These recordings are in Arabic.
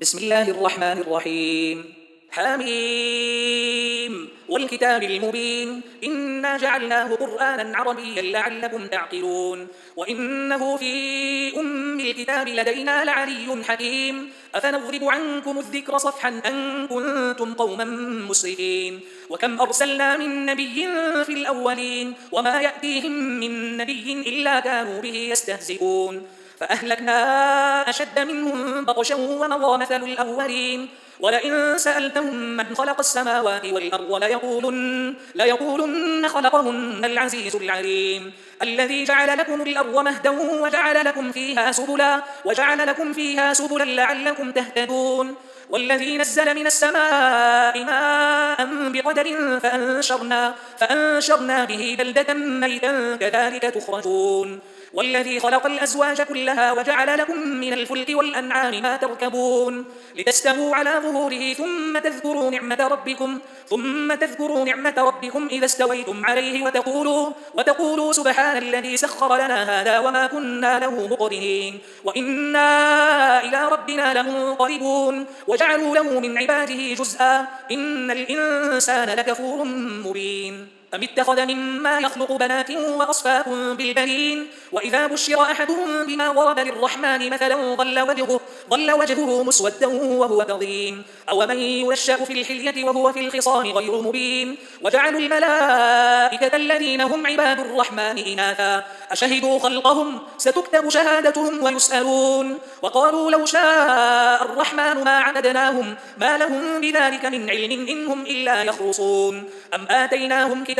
بسم الله الرحمن الرحيم. حميم. والكتاب المبين. إنا جعلناه قرآنا عربيا لعلكم تعقلون. وإنه في أم الكتاب لدينا لعلي حكيم. أفنضرب عنكم الذكر صفحا أن كنتم قوما مسرفين. وكم أرسلنا من نبي في الأولين. وما يأتيهم من نبي إلا كانوا به يستهزئون. فأهلكنا أشد منهم بطشا ومضى مثل الأولين. ولئن سألتهم من خلق السماوات والأرض ليقولن, ليقولن خلقهن العزيز العليم. الذي جعل لكم الأرض مهدا وجعل لكم فيها سبلا وجعل لكم فيها سبلا لعلكم تهتدون. والذي نزل من السماء ماء بقدر فأنشرنا, فأنشرنا به بلدة ميتا كذلك تخرجون. والذي خلق الأزواج كلها وجعل لكم من الفلك والأنعام ما تركبون لتستووا على ظهوره ثم تذكروا نعمة ربكم ثم تذكروا نعمة ربكم إذا استويتم عليه وتقولوا وتقولوا سبحان الذي سخر لنا هذا وما كنا له مقرنين وإنا إلى ربنا لمنقلبون وجعلوا له من عباده جزءا إن الإنسان لكفور مبين. أم اتخذ مما يخلق بنات وأصفاكم بالبنين؟ وإذا بشر أحدهم بما ضرب للرحمن مثلا ظل وجهه, ظل وجهه مسودا وهو كظيم. أو من ينشأ في الحلية وهو في الخصام غير مبين؟ وجعلوا الملائكة الذين هم عباد الرحمن إناثا. أشهدوا خلقهم؟ ستكتب شهادتهم ويسألون. وقالوا لو شاء الرحمن ما عبدناهم ما لهم بذلك من علم إنهم إلا يخرصون. أم آتيناهم كتابا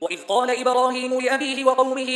وإذ قال إبراهيم لأبيه وقومه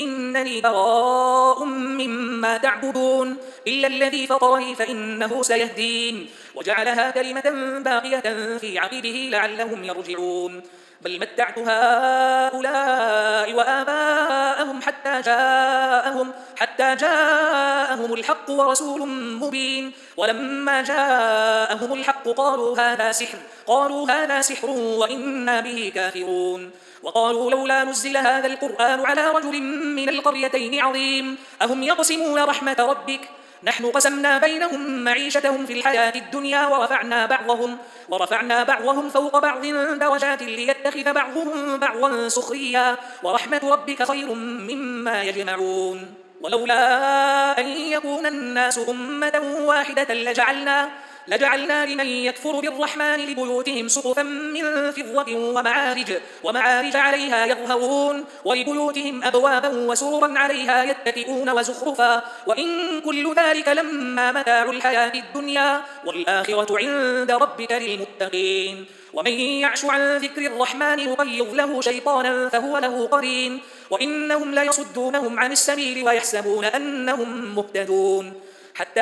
إنني براء مما تعبدون إلا الذي فطرني فإنه سيهدين. وجعلها كلمة باقية في عقبه لعلهم يرجعون. بل متعت هؤلاء وآباءهم حتى جاءهم حتى جاءهم الحق ورسول مبين. ولما جاءهم الحق قالوا هذا سحر قالوا هذا سحر وإنا به كافرون. وقالوا لولا نزل هذا القرآن على رجل من القريتين عظيم أهم يقسمون رحمة ربك؟ نحن قسمنا بينهم معيشتهم في الحياة الدنيا ورفعنا بعضهم, ورفعنا بعضهم فوق بعض درجات ليتخذ بعضهم بعضا سخريا. ورحمة ربك خير مما يجمعون. ولولا أن يكون الناس أمة واحدة لجعلنا لجعلنا لمن يكفر بالرحمن لبيوتهم سقفا من فضة ومعارج, ومعارج عليها يظهرون ولبيوتهم أبوابا وسررا عليها يتكئون وزخرفا وإن كل ذلك لما متاع الحياة الدنيا والآخرة عند ربك للمتقين. ومن يعش عن ذكر الرحمن يقيض له شيطانا فهو له قرين وإنهم ليصدونهم عن السبيل ويحسبون أنهم مهتدون. حتى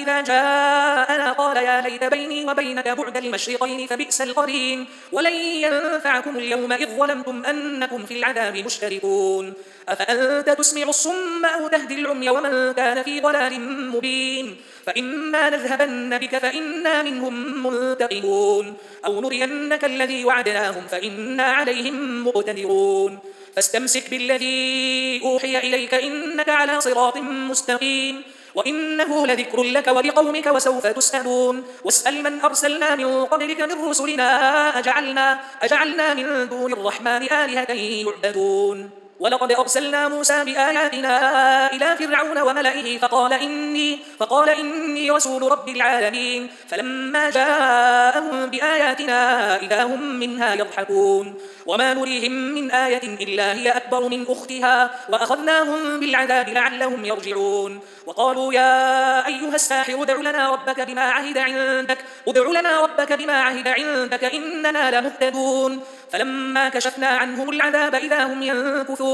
إذا جاءنا قال يا ليت بيني وبينك بعد المشرقين فبئس القرين ولن ينفعكم اليوم إذ ظلمتم أنكم في العذاب مشتركون. أفأنت تسمع الصم أو تهدي العمي ومن كان في ضلال مبين؟ فإما نذهبن بك فإنا منهم منتقمون. أو نرينك الذي وعدناهم فإنا عليهم مقتدرون. فاستمسك بالذي أوحي إليك إنك على صراط مستقيم. وإنه لذكر لك ولقومك وسوف تسألون. واسأل من أرسلنا من قبلك من رسلنا. أجعلنا, أجعلنا من دون الرحمن آلهة يعبدون. ولقد أرسلنا موسى بآياتنا إلى فرعون وملئه فقال إني, فقال إني رسول رب العالمين. فلما جاءهم بآياتنا إذا هم منها يضحكون. وما نريهم من آية إلا هي أكبر من أختها وأخذناهم بالعذاب لعلهم يرجعون. وقالوا يا أيها الساحر ادع لنا ربك بما عهد عندك ادع لنا ربك بما عهد عندك إننا لمهتدون. فلما كشفنا عنهم العذاب إذا هم ينكثون.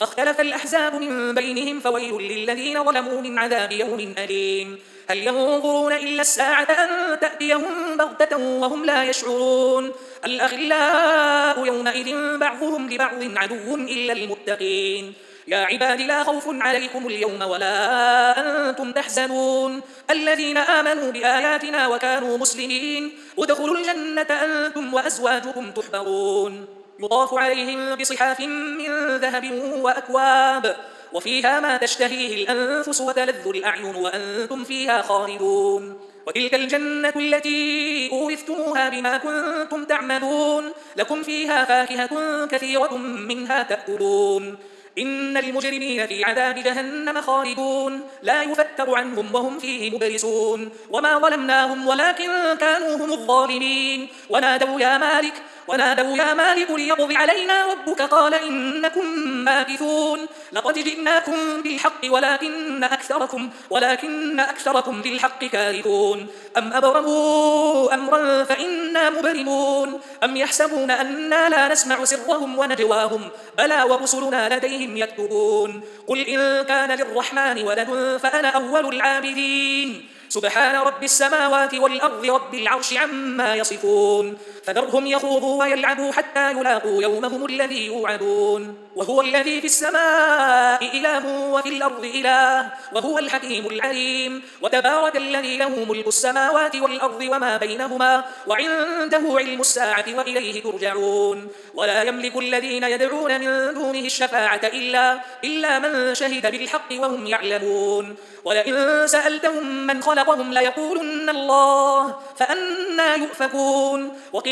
فاختلف الأحزاب من بينهم فويل للذين ظلموا من عذاب يوم أليم. هل ينظرون إلا الساعة أن تأتيهم بغتة وهم لا يشعرون؟ الأخلاء يومئذ بعضهم لبعض عدو إلا المتقين. يا عباد لا خوف عليكم اليوم ولا أنتم تحزنون. الذين آمنوا بآياتنا وكانوا مسلمين ودخلوا الجنة أنتم وأزواجكم تحبرون. يطاف عليهم بصحاف من ذهب وأكواب. وفيها ما تشتهيه الأنفس وتلذ الأعين وأنتم فيها خالدون. وتلك الجنة التي أورثتموها بما كنتم تعملون. لكم فيها فاكهة كثيرة منها تأكلون. إن المجرمين في عذاب جهنم خالدون. لا يفتر عنهم وهم فيه مبرسون وما ظلمناهم ولكن كانوا هم الظالمين. ونادوا يا مالك ونادوا يا مالك ليقضي علينا ربك قال إنكم ماكثون. لقد جئناكم بالحق ولكن أكثركم, ولكن أكثركم بالحق كارثون أم أبرموا أمرا فإنا مبرمون. أم يحسبون أنا لا نسمع سرهم ونجواهم. بلى ورسلنا لديهم يكتبون. قل إن كان للرحمن ولد فأنا أول العابدين. سبحان رب السماوات والأرض رب العرش عما يصفون. فذرهم يخوضوا ويلعبوا حتى يلاقوا يومهم الذي يوعدون. وهو الذي في السماء إله وفي الأرض إله وهو الحكيم العليم. وتبارك الذي له ملك السماوات والأرض وما بينهما وعنده علم الساعة وإليه ترجعون. ولا يملك الذين يدعون من دونه الشفاعة إلا, إلا من شهد بالحق وهم يعلمون. ولئن سألتهم من خلقهم ليقولن الله فأنا يؤفكون.